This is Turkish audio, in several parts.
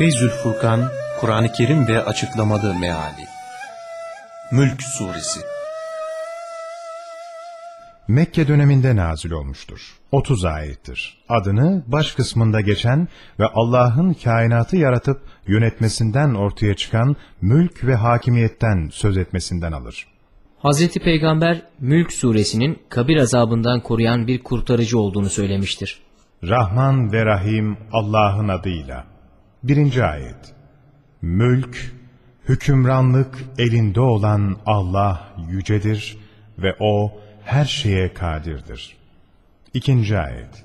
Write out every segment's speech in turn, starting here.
Feyzül Furkan, Kur'an-ı Kerim ve Açıklamalı Meali Mülk Suresi Mekke döneminde nazil olmuştur. 30 ayettir. Adını baş kısmında geçen ve Allah'ın kainatı yaratıp yönetmesinden ortaya çıkan mülk ve hakimiyetten söz etmesinden alır. Hazreti Peygamber Mülk suresinin kabir azabından koruyan bir kurtarıcı olduğunu söylemiştir. Rahman ve Rahim Allah'ın adıyla. Birinci ayet. Mülk, hükümranlık elinde olan Allah yücedir ve O her şeye kadirdir. İkinci ayet.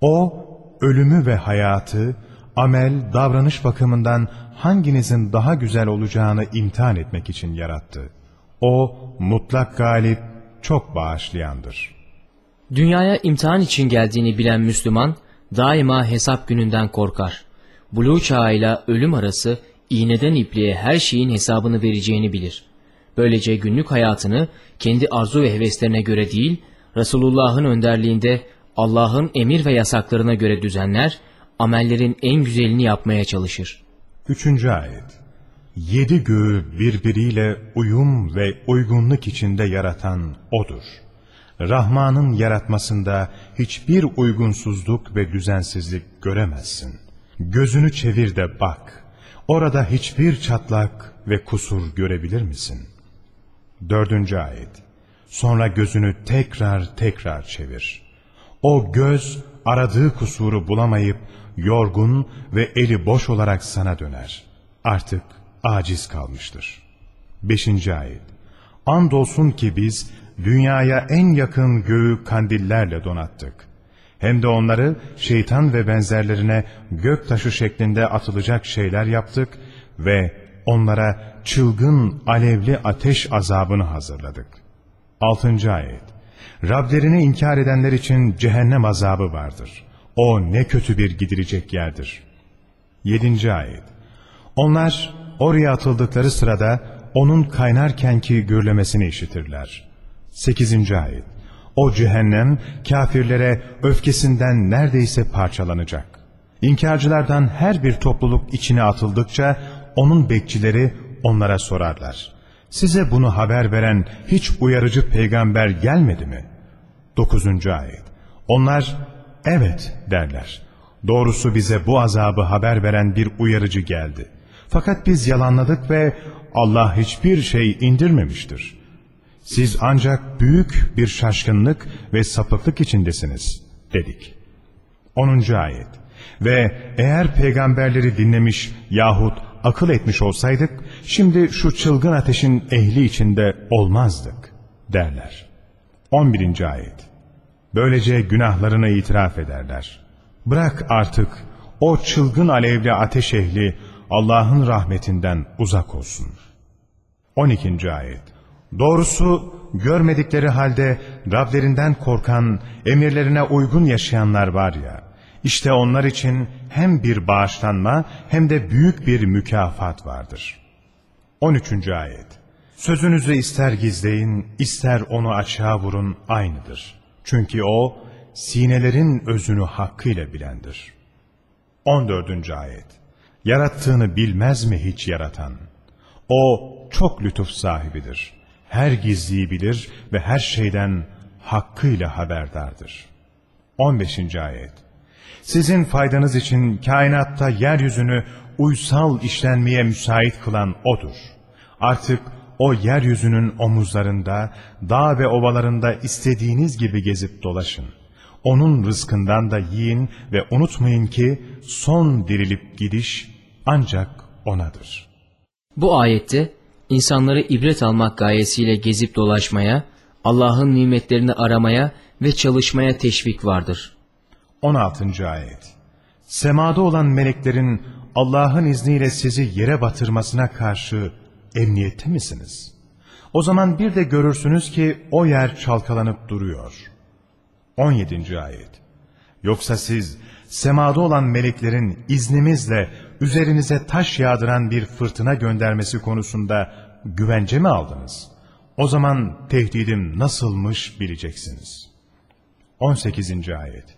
O, ölümü ve hayatı, amel, davranış bakımından hanginizin daha güzel olacağını imtihan etmek için yarattı. O, mutlak galip, çok bağışlayandır. Dünyaya imtihan için geldiğini bilen Müslüman, daima hesap gününden korkar. Buluğ çağıyla ölüm arası iğneden ipliğe her şeyin hesabını vereceğini bilir. Böylece günlük hayatını kendi arzu ve heveslerine göre değil, Resulullah'ın önderliğinde Allah'ın emir ve yasaklarına göre düzenler, amellerin en güzelini yapmaya çalışır. Üçüncü ayet. Yedi göğü birbiriyle uyum ve uygunluk içinde yaratan O'dur. Rahman'ın yaratmasında hiçbir uygunsuzluk ve düzensizlik göremezsin. Gözünü çevir de bak. Orada hiçbir çatlak ve kusur görebilir misin? Dördüncü ayet. Sonra gözünü tekrar tekrar çevir. O göz aradığı kusuru bulamayıp yorgun ve eli boş olarak sana döner. Artık aciz kalmıştır. Beşinci ayet. Andolsun ki biz dünyaya en yakın göğü kandillerle donattık. Hem de onları şeytan ve benzerlerine gök taşı şeklinde atılacak şeyler yaptık ve onlara çılgın alevli ateş azabını hazırladık. Altıncı ayet. Rablerini inkar edenler için cehennem azabı vardır. O ne kötü bir gidilecek yerdir. Yedinci ayet. Onlar oraya atıldıkları sırada onun kaynarkenki gürlemesini işitirler. Sekizinci ayet. O cehennem kafirlere öfkesinden neredeyse parçalanacak. İnkarcılardan her bir topluluk içine atıldıkça onun bekçileri onlara sorarlar. Size bunu haber veren hiç uyarıcı peygamber gelmedi mi? Dokuzuncu ayet. Onlar evet derler. Doğrusu bize bu azabı haber veren bir uyarıcı geldi. Fakat biz yalanladık ve Allah hiçbir şey indirmemiştir. Siz ancak büyük bir şaşkınlık ve sapıklık içindesiniz dedik. 10. ayet Ve eğer peygamberleri dinlemiş yahut akıl etmiş olsaydık, şimdi şu çılgın ateşin ehli içinde olmazdık derler. 11. ayet Böylece günahlarını itiraf ederler. Bırak artık o çılgın alevli ateş ehli Allah'ın rahmetinden uzak olsun. 12. ayet Doğrusu görmedikleri halde Rablerinden korkan, emirlerine uygun yaşayanlar var ya, işte onlar için hem bir bağışlanma hem de büyük bir mükafat vardır. 13. Ayet Sözünüzü ister gizleyin, ister onu açığa vurun aynıdır. Çünkü o, sinelerin özünü hakkıyla bilendir. 14. Ayet Yarattığını bilmez mi hiç yaratan? O çok lütuf sahibidir. Her gizliyi bilir ve her şeyden hakkıyla haberdardır. 15. Ayet sizin faydanız için kainatta yeryüzünü uysal işlenmeye müsait kılan O'dur. Artık o yeryüzünün omuzlarında, dağ ve ovalarında istediğiniz gibi gezip dolaşın. Onun rızkından da yiyin ve unutmayın ki son dirilip gidiş ancak O'nadır. Bu ayette insanları ibret almak gayesiyle gezip dolaşmaya, Allah'ın nimetlerini aramaya ve çalışmaya teşvik vardır. 16. Ayet Semada olan meleklerin Allah'ın izniyle sizi yere batırmasına karşı emniyette misiniz? O zaman bir de görürsünüz ki o yer çalkalanıp duruyor. 17. Ayet Yoksa siz semada olan meleklerin iznimizle üzerinize taş yağdıran bir fırtına göndermesi konusunda güvence mi aldınız? O zaman tehdidim nasılmış bileceksiniz. 18. Ayet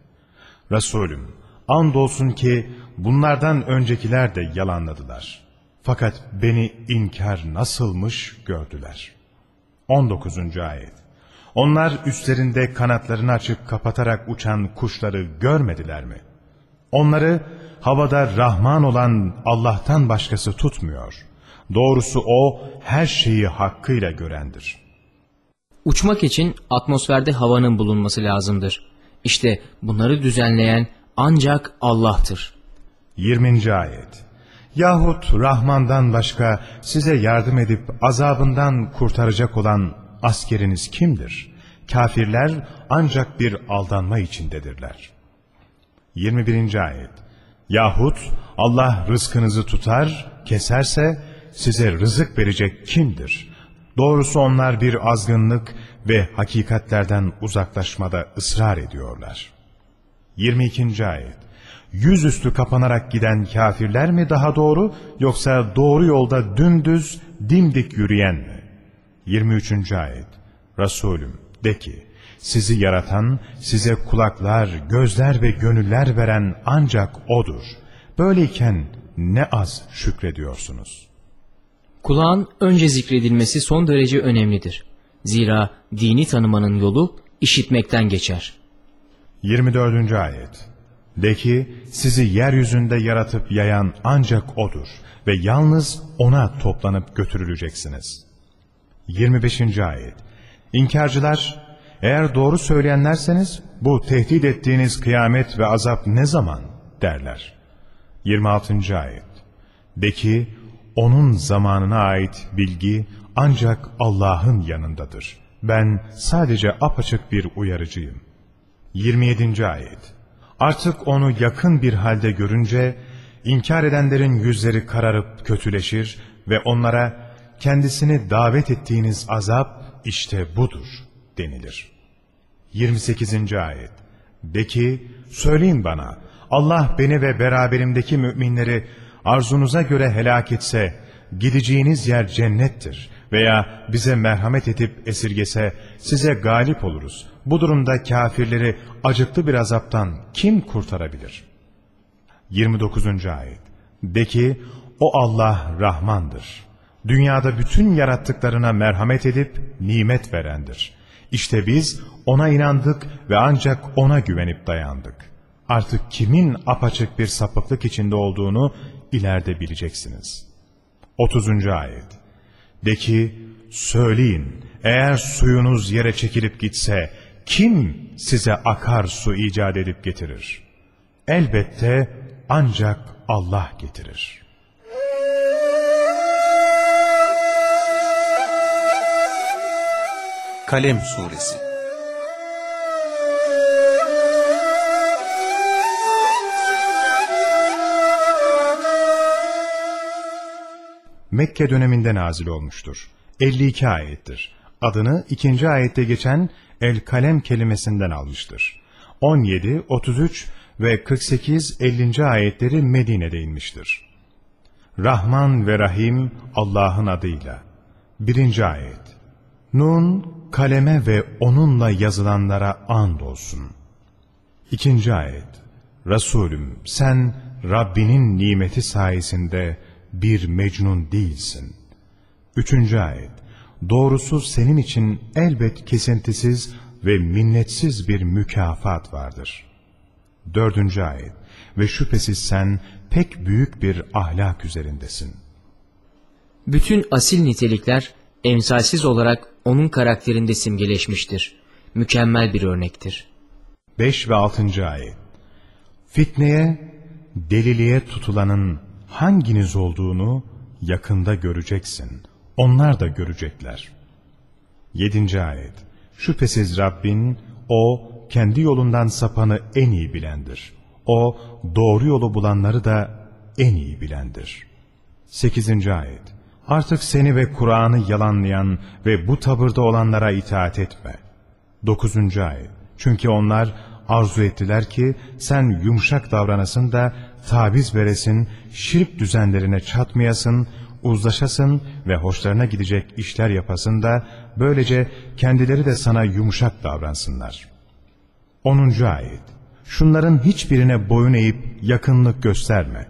Resulüm Andolsun ki bunlardan öncekiler de yalanladılar. Fakat beni inkar nasılmış gördüler. 19. Ayet Onlar üstlerinde kanatlarını açıp kapatarak uçan kuşları görmediler mi? Onları havada Rahman olan Allah'tan başkası tutmuyor. Doğrusu O her şeyi hakkıyla görendir. Uçmak için atmosferde havanın bulunması lazımdır. İşte bunları düzenleyen ancak Allah'tır. 20. Ayet Yahut Rahman'dan başka size yardım edip azabından kurtaracak olan askeriniz kimdir? Kafirler ancak bir aldanma içindedirler. 21. Ayet Yahut Allah rızkınızı tutar, keserse size rızık verecek kimdir? Doğrusu onlar bir azgınlık ve hakikatlerden uzaklaşmada ısrar ediyorlar. 22. Ayet Yüzüstü kapanarak giden kafirler mi daha doğru yoksa doğru yolda dümdüz dimdik yürüyen mi? 23. Ayet Resulüm de ki sizi yaratan, size kulaklar, gözler ve gönüller veren ancak O'dur. Böyleyken ne az şükrediyorsunuz. Kulağın önce zikredilmesi son derece önemlidir. Zira dini tanımanın yolu işitmekten geçer. 24. Ayet De ki sizi yeryüzünde yaratıp yayan ancak O'dur ve yalnız O'na toplanıp götürüleceksiniz. 25. Ayet İnkarcılar eğer doğru söyleyenlerseniz bu tehdit ettiğiniz kıyamet ve azap ne zaman derler. 26. Ayet De ki onun zamanına ait bilgi ancak Allah'ın yanındadır. Ben sadece apaçık bir uyarıcıyım. 27. Ayet Artık onu yakın bir halde görünce inkar edenlerin yüzleri kararıp kötüleşir ve onlara kendisini davet ettiğiniz azap işte budur denilir. 28. Ayet De ki söyleyin bana Allah beni ve beraberimdeki müminleri arzunuza göre helak etse gideceğiniz yer cennettir veya bize merhamet edip esirgese size galip oluruz. Bu durumda kafirleri acıklı bir azaptan kim kurtarabilir? 29. Ayet De ki o Allah Rahmandır. Dünyada bütün yarattıklarına merhamet edip nimet verendir. İşte biz ona inandık ve ancak ona güvenip dayandık. Artık kimin apaçık bir sapıklık içinde olduğunu ileride bileceksiniz. 30. Ayet De ki, söyleyin, eğer suyunuz yere çekilip gitse, kim size akar su icat edip getirir? Elbette ancak Allah getirir. Kalem Suresi Mekke döneminde nazil olmuştur. 52 ayettir. Adını ikinci ayette geçen El Kalem kelimesinden almıştır. 17, 33 ve 48, 50. ayetleri Medine'de inmiştir. Rahman ve Rahim Allah'ın adıyla. 1. ayet Nun, kaleme ve onunla yazılanlara and olsun. 2. ayet Resulüm sen Rabbinin nimeti sayesinde bir mecnun değilsin. 3. ayet Doğrusu senin için elbet kesintisiz ve minnetsiz bir mükafat vardır. 4. ayet Ve şüphesiz sen pek büyük bir ahlak üzerindesin. Bütün asil nitelikler emsalsiz olarak onun karakterinde simgeleşmiştir. Mükemmel bir örnektir. 5 ve 6. ayet Fitneye, deliliğe tutulanın hanginiz olduğunu yakında göreceksin. Onlar da görecekler. 7. ayet Şüphesiz Rabbin, O kendi yolundan sapanı en iyi bilendir. O doğru yolu bulanları da en iyi bilendir. 8. ayet Artık seni ve Kur'an'ı yalanlayan ve bu tavırda olanlara itaat etme. 9. ayet Çünkü onlar arzu ettiler ki sen yumuşak davranasın da taviz veresin, şirk düzenlerine çatmayasın, uzlaşasın ve hoşlarına gidecek işler yapasın da böylece kendileri de sana yumuşak davransınlar. 10. ayet şunların hiçbirine boyun eğip yakınlık gösterme.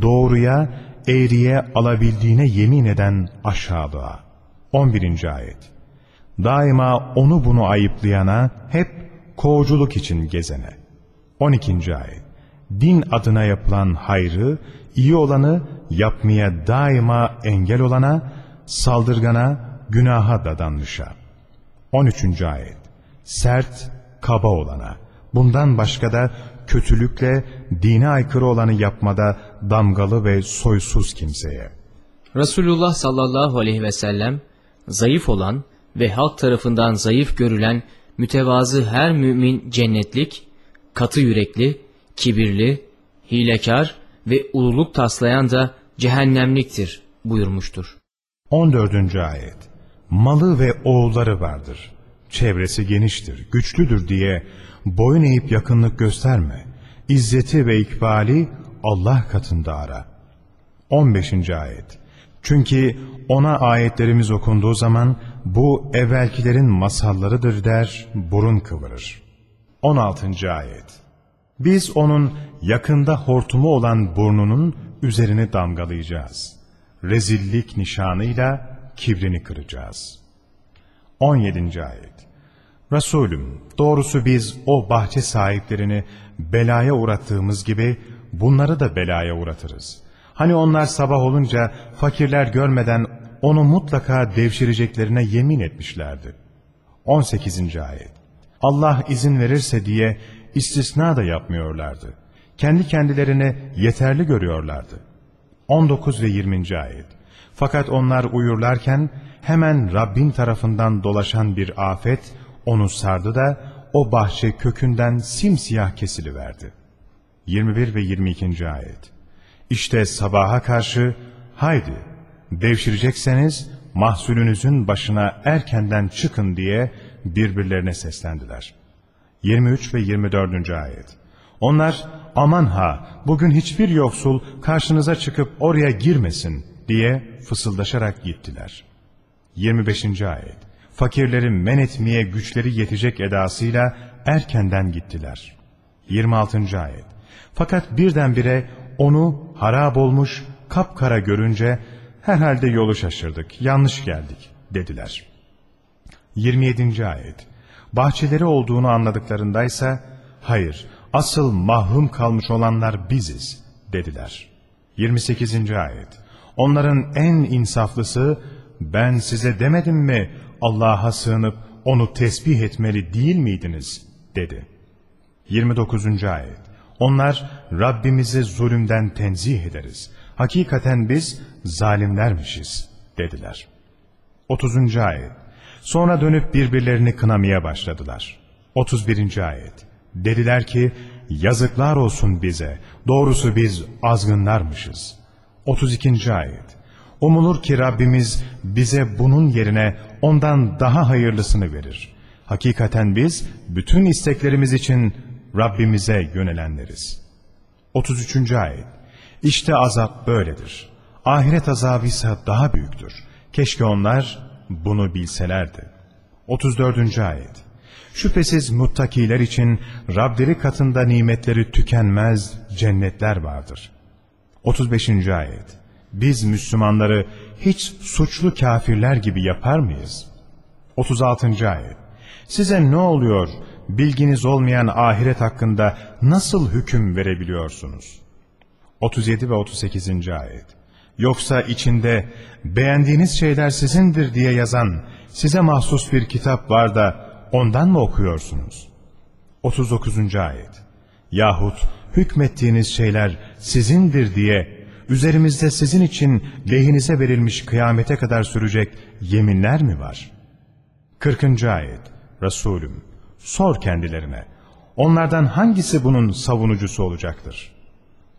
Doğruya, eğriye alabildiğine yemin eden aşağılığa. 11. Ayet Daima onu bunu ayıplayana, hep kovuculuk için gezene. 12. Ayet Din adına yapılan hayrı, iyi olanı yapmaya daima engel olana, saldırgana, günaha dadanmışa. 13. Ayet Sert, kaba olana, bundan başka da kötülükle dine aykırı olanı yapmada damgalı ve soysuz kimseye. Resulullah sallallahu aleyhi ve sellem zayıf olan ve halk tarafından zayıf görülen mütevazı her mümin cennetlik, katı yürekli, kibirli, hilekar ve ululuk taslayan da cehennemliktir buyurmuştur. 14. Ayet Malı ve oğulları vardır. Çevresi geniştir, güçlüdür diye boyun eğip yakınlık gösterme. İzzeti ve ikbali Allah katında ara. 15. Ayet Çünkü ona ayetlerimiz okunduğu zaman bu evvelkilerin masallarıdır der, burun kıvırır. 16. Ayet Biz onun yakında hortumu olan burnunun üzerini damgalayacağız. Rezillik nişanıyla kibrini kıracağız. 17. Ayet Resulüm, doğrusu biz o bahçe sahiplerini belaya uğrattığımız gibi bunları da belaya uğratırız. Hani onlar sabah olunca fakirler görmeden onu mutlaka devşireceklerine yemin etmişlerdi. 18. Ayet Allah izin verirse diye istisna da yapmıyorlardı. Kendi kendilerini yeterli görüyorlardı. 19 ve 20. Ayet Fakat onlar uyurlarken hemen Rabbin tarafından dolaşan bir afet onu sardı da o bahçe kökünden simsiyah kesiliverdi. 21 ve 22. Ayet İşte sabaha karşı haydi devşirecekseniz mahsulünüzün başına erkenden çıkın diye birbirlerine seslendiler. 23 ve 24. Ayet Onlar aman ha bugün hiçbir yoksul karşınıza çıkıp oraya girmesin diye fısıldaşarak gittiler. 25. Ayet Fakirleri men etmeye güçleri yetecek edasıyla erkenden gittiler. 26. Ayet Fakat birdenbire onu harap olmuş kapkara görünce herhalde yolu şaşırdık, yanlış geldik dediler. 27. Ayet Bahçeleri olduğunu anladıklarındaysa hayır asıl mahrum kalmış olanlar biziz dediler. 28. Ayet Onların en insaflısı ben size demedim mi Allah'a sığınıp onu tesbih etmeli değil miydiniz dedi. 29. Ayet Onlar Rabbimizi zulümden tenzih ederiz. Hakikaten biz zalimlermişiz dediler. 30. Ayet Sonra dönüp birbirlerini kınamaya başladılar. 31. Ayet Dediler ki yazıklar olsun bize doğrusu biz azgınlarmışız. 32. Ayet Umulur ki Rabbimiz bize bunun yerine ondan daha hayırlısını verir. Hakikaten biz bütün isteklerimiz için Rabbimize yönelenleriz. 33. Ayet İşte azap böyledir. Ahiret azabı ise daha büyüktür. Keşke onlar bunu bilselerdi. 34. Ayet Şüphesiz muttakiler için Rableri katında nimetleri tükenmez cennetler vardır. 35. Ayet Biz Müslümanları hiç suçlu kafirler gibi yapar mıyız? 36. Ayet Size ne oluyor bilginiz olmayan ahiret hakkında nasıl hüküm verebiliyorsunuz? 37 ve 38. Ayet Yoksa içinde beğendiğiniz şeyler sizindir diye yazan size mahsus bir kitap var da ondan mı okuyorsunuz? 39. Ayet Yahut hükmettiğiniz şeyler sizindir diye üzerimizde sizin için lehinize verilmiş kıyamete kadar sürecek yeminler mi var? 40. Ayet Resulüm sor kendilerine onlardan hangisi bunun savunucusu olacaktır?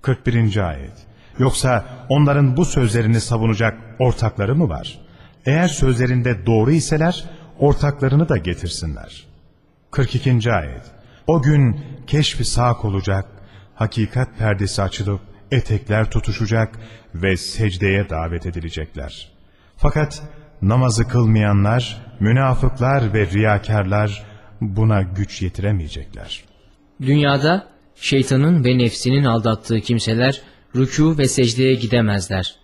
41. Ayet Yoksa onların bu sözlerini savunacak ortakları mı var? Eğer sözlerinde doğru iseler ortaklarını da getirsinler. 42. Ayet O gün keşfi sak olacak, hakikat perdesi açılıp etekler tutuşacak ve secdeye davet edilecekler. Fakat namazı kılmayanlar, münafıklar ve riyakarlar buna güç yetiremeyecekler. Dünyada şeytanın ve nefsinin aldattığı kimseler rükû ve secdeye gidemezler.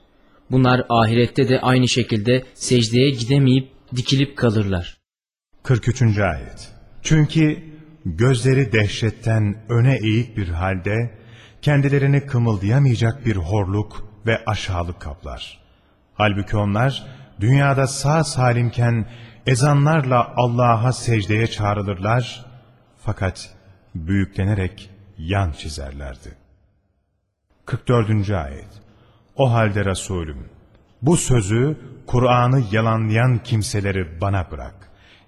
Bunlar ahirette de aynı şekilde secdeye gidemeyip dikilip kalırlar. 43. Ayet Çünkü gözleri dehşetten öne eğik bir halde, kendilerini kımıldayamayacak bir horluk ve aşağılık kaplar. Halbuki onlar, dünyada sağ salimken ezanlarla Allah'a secdeye çağrılırlar, fakat büyüklenerek yan çizerlerdi. 44. Ayet O halde Resulüm, bu sözü, Kur'an'ı yalanlayan kimseleri bana bırak.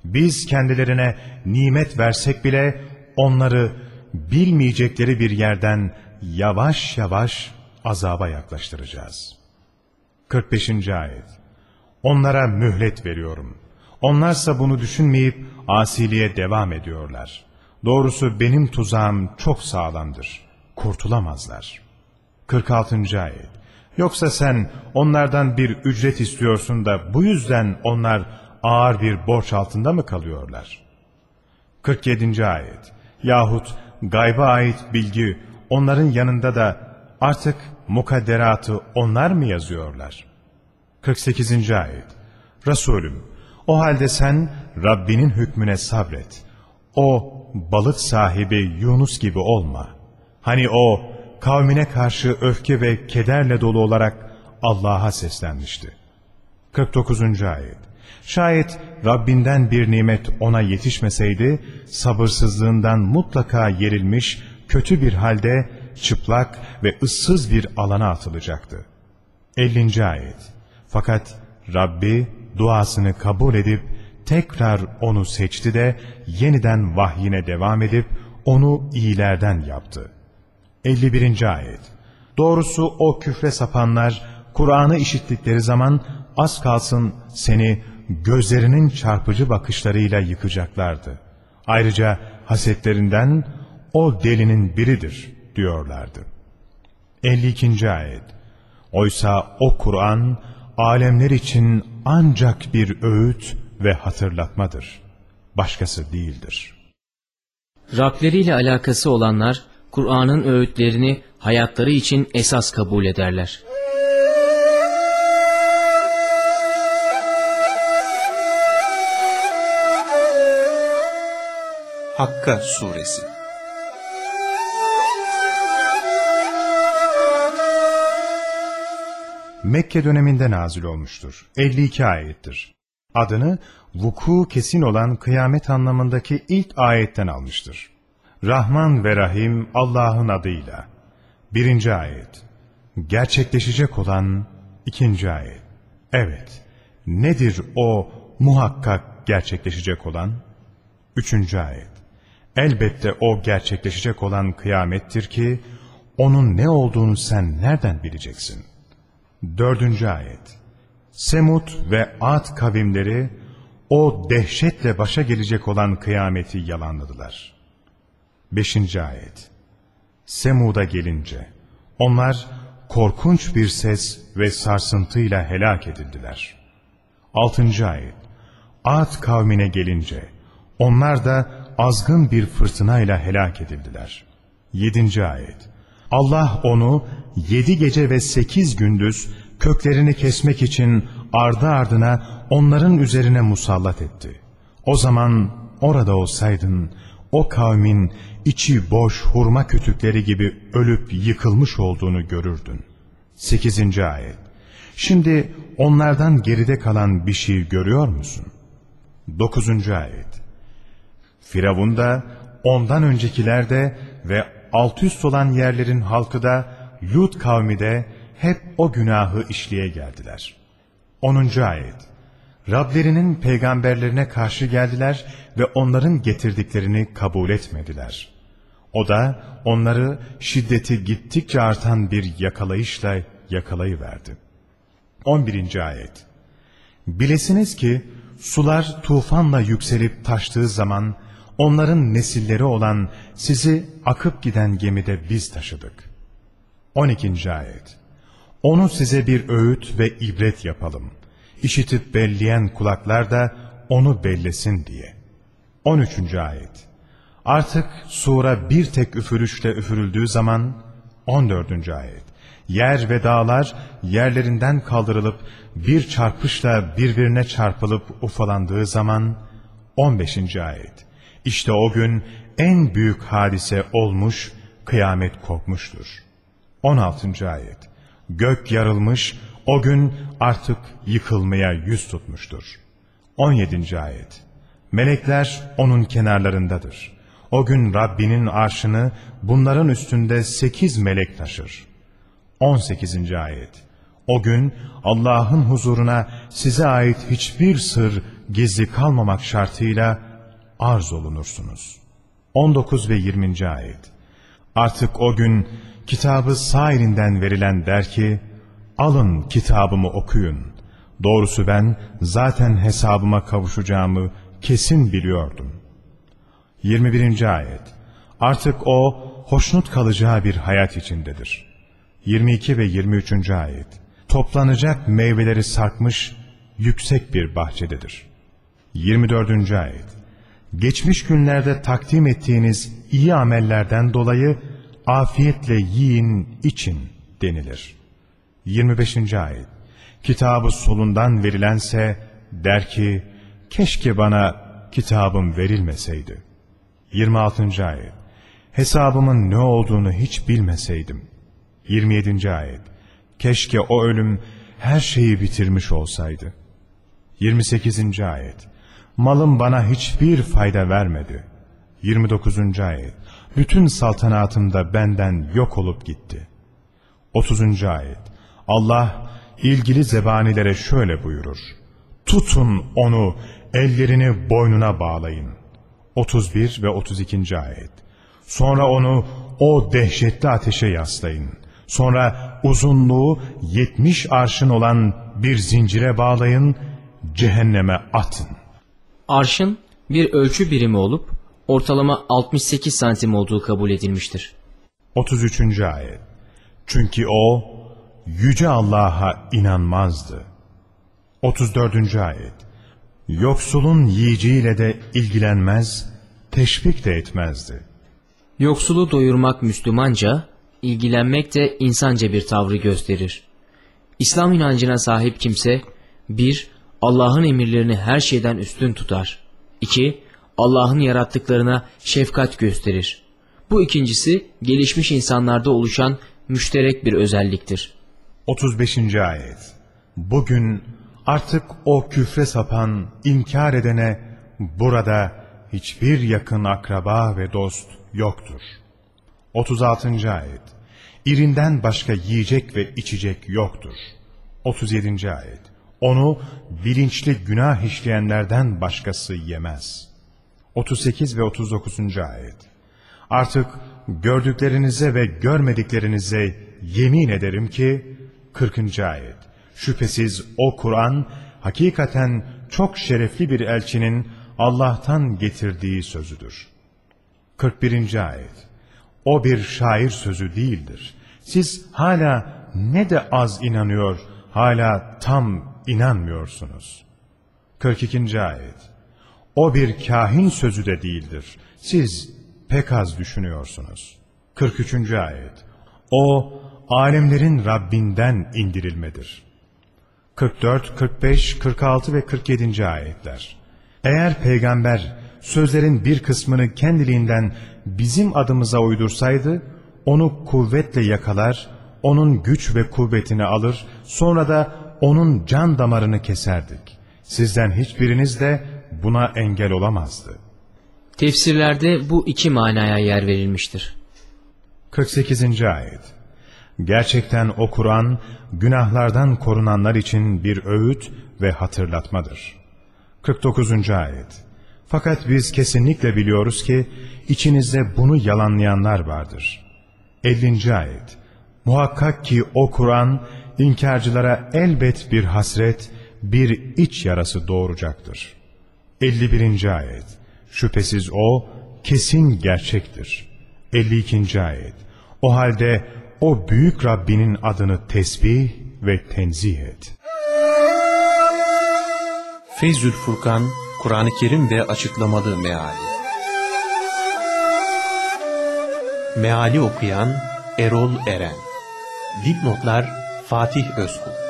Biz kendilerine nimet versek bile onları bilmeyecekleri bir yerden yavaş yavaş azaba yaklaştıracağız. 45. Ayet Onlara mühlet veriyorum. Onlarsa bunu düşünmeyip asiliye devam ediyorlar. Doğrusu benim tuzağım çok sağlamdır. Kurtulamazlar. 46. Ayet Yoksa sen onlardan bir ücret istiyorsun da bu yüzden onlar ağır bir borç altında mı kalıyorlar? 47. Ayet Yahut gayba ait bilgi onların yanında da artık mukadderatı onlar mı yazıyorlar? 48. Ayet Resulüm o halde sen Rabbinin hükmüne sabret. O balık sahibi Yunus gibi olma. Hani o kavmine karşı öfke ve kederle dolu olarak Allah'a seslenmişti. 49. Ayet Şayet Rabbinden bir nimet ona yetişmeseydi, sabırsızlığından mutlaka yerilmiş, kötü bir halde çıplak ve ıssız bir alana atılacaktı. 50. Ayet Fakat Rabbi duasını kabul edip tekrar onu seçti de yeniden vahyine devam edip onu iyilerden yaptı. 51. Ayet Doğrusu o küfre sapanlar Kur'an'ı işittikleri zaman az kalsın seni gözlerinin çarpıcı bakışlarıyla yıkacaklardı. Ayrıca hasetlerinden o delinin biridir diyorlardı. 52. Ayet Oysa o Kur'an alemler için ancak bir öğüt ve hatırlatmadır. Başkası değildir. Rableriyle alakası olanlar Kur'an'ın öğütlerini hayatları için esas kabul ederler. Hakka Suresi Mekke döneminde nazil olmuştur. 52 ayettir. Adını vuku kesin olan kıyamet anlamındaki ilk ayetten almıştır. Rahman ve Rahim Allah'ın adıyla. Birinci ayet. Gerçekleşecek olan ikinci ayet. Evet, nedir o muhakkak gerçekleşecek olan? Üçüncü ayet. Elbette o gerçekleşecek olan kıyamettir ki, onun ne olduğunu sen nereden bileceksin? Dördüncü ayet. Semut ve Ad kavimleri o dehşetle başa gelecek olan kıyameti yalanladılar. Beşinci ayet. Semud'a gelince onlar korkunç bir ses ve sarsıntıyla helak edildiler. Altıncı ayet. Ad kavmine gelince onlar da azgın bir fırtınayla helak edildiler. Yedinci ayet. Allah onu yedi gece ve sekiz gündüz köklerini kesmek için ardı ardına onların üzerine musallat etti. O zaman orada olsaydın o kavmin içi boş hurma kütükleri gibi ölüp yıkılmış olduğunu görürdün. 8. Ayet Şimdi onlardan geride kalan bir şey görüyor musun? 9. Ayet Firavun da ondan öncekiler de ve alt üst olan yerlerin halkı da Lut kavmi de hep o günahı işliye geldiler. 10. Ayet Rablerinin peygamberlerine karşı geldiler ve onların getirdiklerini kabul etmediler. O da onları şiddeti gittikçe artan bir yakalayışla yakalayıverdi. 11. Ayet Bilesiniz ki sular tufanla yükselip taştığı zaman onların nesilleri olan sizi akıp giden gemide biz taşıdık. 12. Ayet Onu size bir öğüt ve ibret yapalım. İşitip belleyen kulaklar da onu bellesin diye. 13. Ayet Artık sura bir tek üfürüşle üfürüldüğü zaman 14. ayet. Yer ve dağlar yerlerinden kaldırılıp bir çarpışla birbirine çarpılıp ufalandığı zaman 15. ayet. İşte o gün en büyük hadise olmuş, kıyamet kopmuştur. 16. ayet. Gök yarılmış, o gün artık yıkılmaya yüz tutmuştur. 17. ayet. Melekler onun kenarlarındadır. O gün Rabbinin arşını bunların üstünde sekiz melek taşır. 18. ayet. O gün Allah'ın huzuruna size ait hiçbir sır gizli kalmamak şartıyla arz olunursunuz. 19 ve 20. ayet. Artık o gün kitabı sağ elinden verilen der ki, alın kitabımı okuyun. Doğrusu ben zaten hesabıma kavuşacağımı kesin biliyordum. 21. ayet. Artık o hoşnut kalacağı bir hayat içindedir. 22 ve 23. ayet. Toplanacak meyveleri sarkmış yüksek bir bahçededir. 24. ayet. Geçmiş günlerde takdim ettiğiniz iyi amellerden dolayı afiyetle yiyin, için denilir. 25. ayet. Kitabı solundan verilense der ki, keşke bana kitabım verilmeseydi. 26. ayet. Hesabımın ne olduğunu hiç bilmeseydim. 27. ayet. Keşke o ölüm her şeyi bitirmiş olsaydı. 28. ayet. Malım bana hiçbir fayda vermedi. 29. ayet. Bütün saltanatım benden yok olup gitti. 30. ayet. Allah ilgili zebanilere şöyle buyurur. Tutun onu, ellerini boynuna bağlayın. 31 ve 32. ayet. Sonra onu o dehşetli ateşe yaslayın. Sonra uzunluğu 70 arşın olan bir zincire bağlayın, cehenneme atın. Arşın bir ölçü birimi olup ortalama 68 santim olduğu kabul edilmiştir. 33. ayet. Çünkü o yüce Allah'a inanmazdı. 34. ayet. Yoksulun yiyeceğiyle de ilgilenmez, teşvik de etmezdi. Yoksulu doyurmak Müslümanca, ilgilenmek de insanca bir tavrı gösterir. İslam inancına sahip kimse, 1- Allah'ın emirlerini her şeyden üstün tutar. 2- Allah'ın yarattıklarına şefkat gösterir. Bu ikincisi gelişmiş insanlarda oluşan müşterek bir özelliktir. 35. ayet. Bugün artık o küfre sapan, inkar edene burada hiçbir yakın akraba ve dost yoktur. 36. ayet. İrinden başka yiyecek ve içecek yoktur. 37. ayet. Onu bilinçli günah işleyenlerden başkası yemez. 38 ve 39. ayet. Artık gördüklerinize ve görmediklerinize yemin ederim ki 40. ayet. Şüphesiz o Kur'an hakikaten çok şerefli bir elçinin Allah'tan getirdiği sözüdür. 41. ayet. O bir şair sözü değildir. Siz hala ne de az inanıyor, hala tam inanmıyorsunuz. 42. ayet. O bir kahin sözü de değildir. Siz pek az düşünüyorsunuz. 43. ayet. O alemlerin Rabbinden indirilmedir. 44, 45, 46 ve 47. ayetler. Eğer peygamber sözlerin bir kısmını kendiliğinden bizim adımıza uydursaydı, onu kuvvetle yakalar, onun güç ve kuvvetini alır, sonra da onun can damarını keserdik. Sizden hiçbiriniz de buna engel olamazdı. Tefsirlerde bu iki manaya yer verilmiştir. 48. Ayet Gerçekten o Kur'an, günahlardan korunanlar için bir öğüt ve hatırlatmadır. 49. Ayet Fakat biz kesinlikle biliyoruz ki, içinizde bunu yalanlayanlar vardır. 50. Ayet Muhakkak ki o Kur'an, inkarcılara elbet bir hasret, bir iç yarası doğuracaktır. 51. Ayet Şüphesiz o, kesin gerçektir. 52. Ayet O halde o büyük Rabbinin adını tesbih ve tenzih et. Feyzül Furkan, Kur'an-ı Kerim ve Açıklamalı Meali Meali okuyan Erol Eren Dipnotlar Fatih Özkul